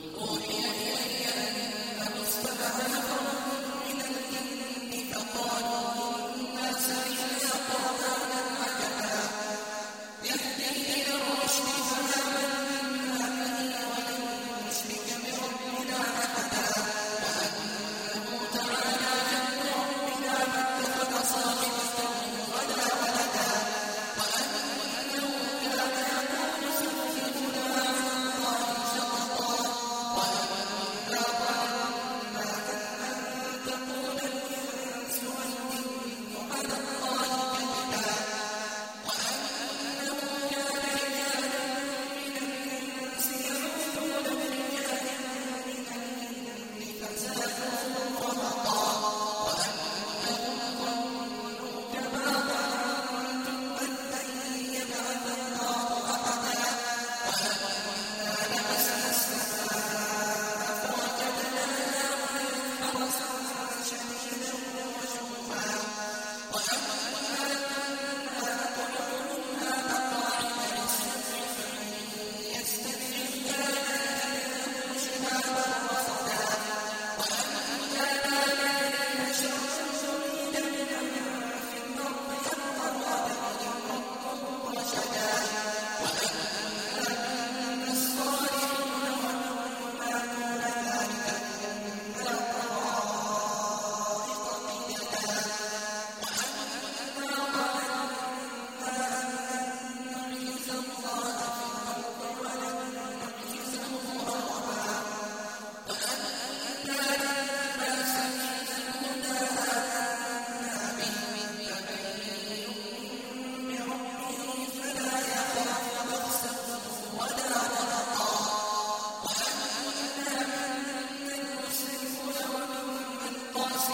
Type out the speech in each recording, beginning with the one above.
Oh.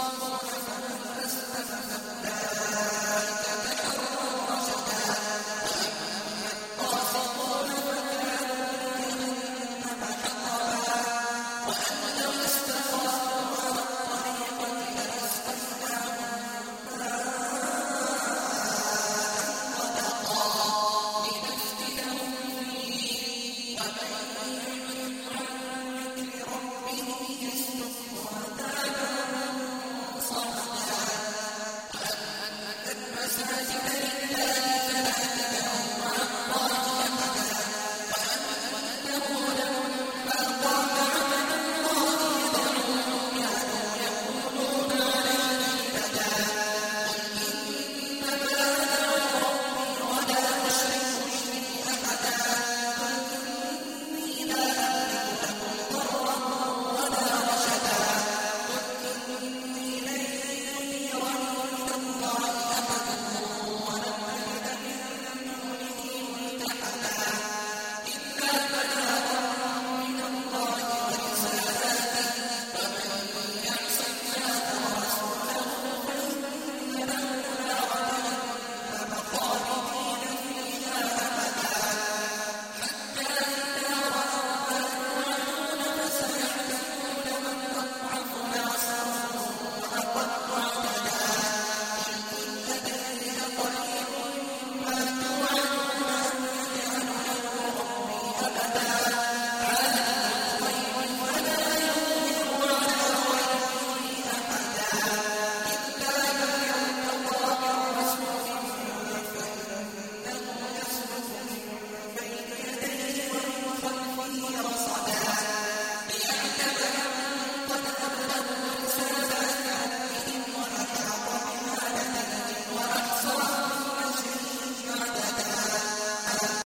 صدق أبدا